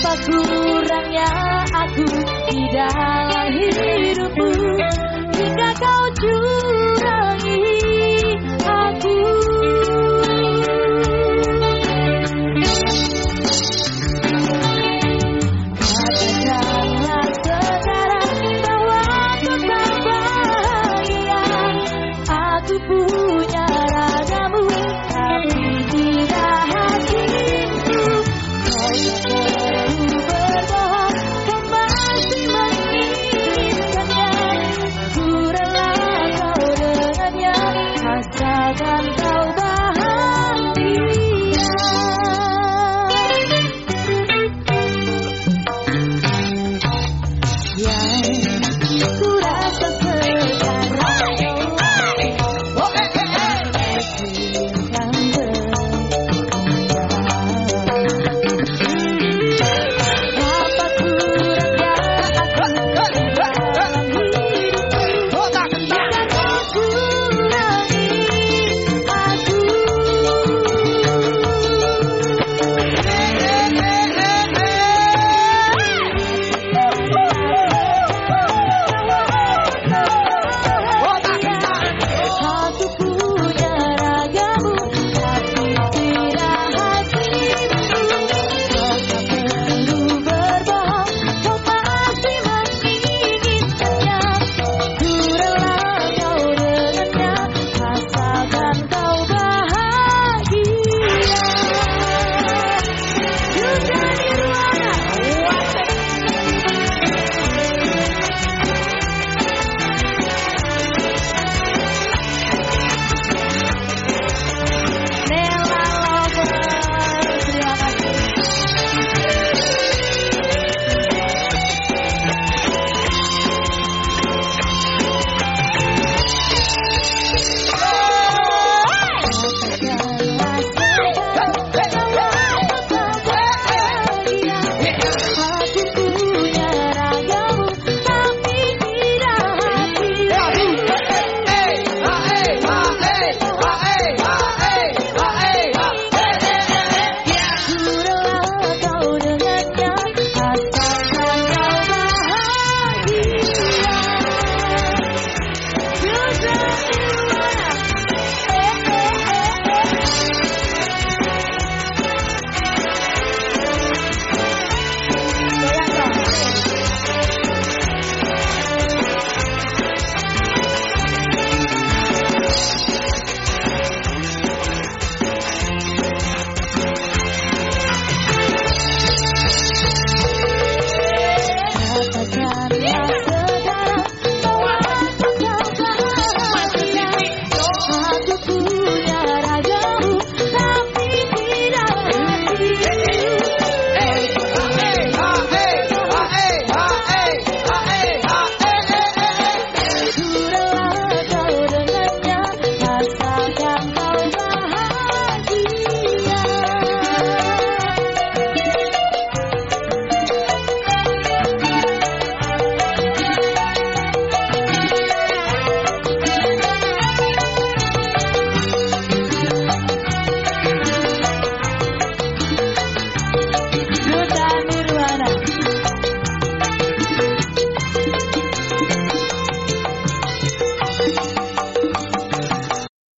Apa kurangnya aku di dalam hidupmu akan kau